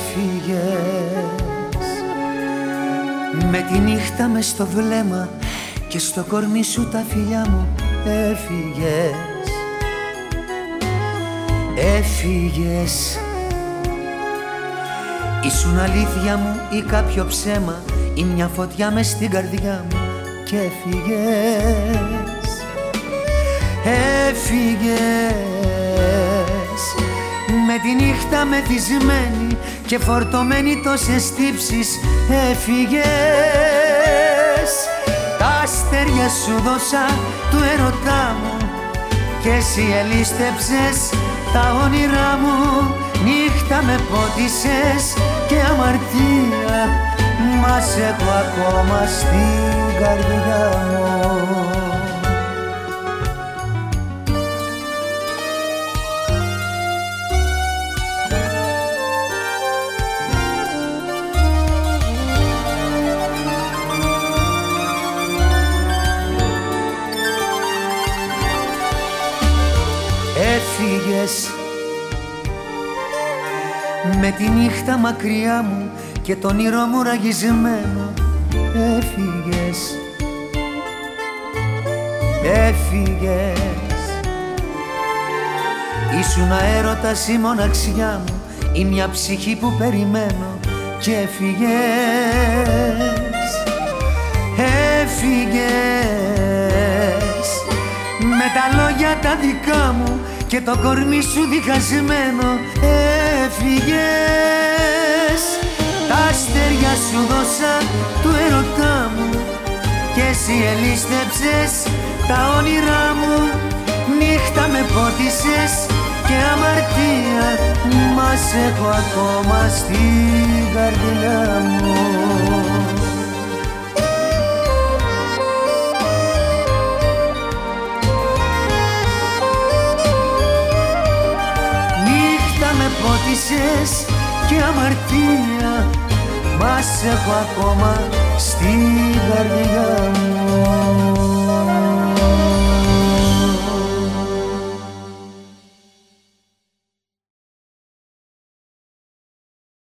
έφυγες. Με τη νύχτα μες στο βλέμμα και στο κορμί σου τα φιλιά μου έφυγες. Έφυγες. Ήσουν αλήθεια μου ή κάποιο ψέμα ή μια φωτιά μες στην καρδιά μου και έφυγες. Έφυγες. Με τη νύχτα μεθυσμένη και φορτωμένη τόσες τύψεις έφυγες. Τα αστέρια σου δώσα του ερωτά μου. Και εσύ ελίστεψες τα όνειρά μου. Νύχτα με πότισες και αμαρτία. Μας έχω ακόμα στην καρδιά μου Έφυγες. Με τη νύχτα μακριά μου και τον ήρω μου ραγισμένο Έφυγες. Έφυγες. Ήσουν αέρωτας η μοναξιά μου ή μια ψυχή που περιμένω και έφυγες. Έφυγες. Με τα λόγια τα δικά μου και το κορμί σου διχασμένο έφυγες. Τα αστέρια σου δώσα του ερωτά μου. Και εσύ ελίστεψες τα όνειρά μου. Νύχτα με πότισες και αμαρτία. Μας έχω ακόμα στην καρδιά μου πότισες και αμαρτία Μας έχω ακόμα στην καρδιά. μου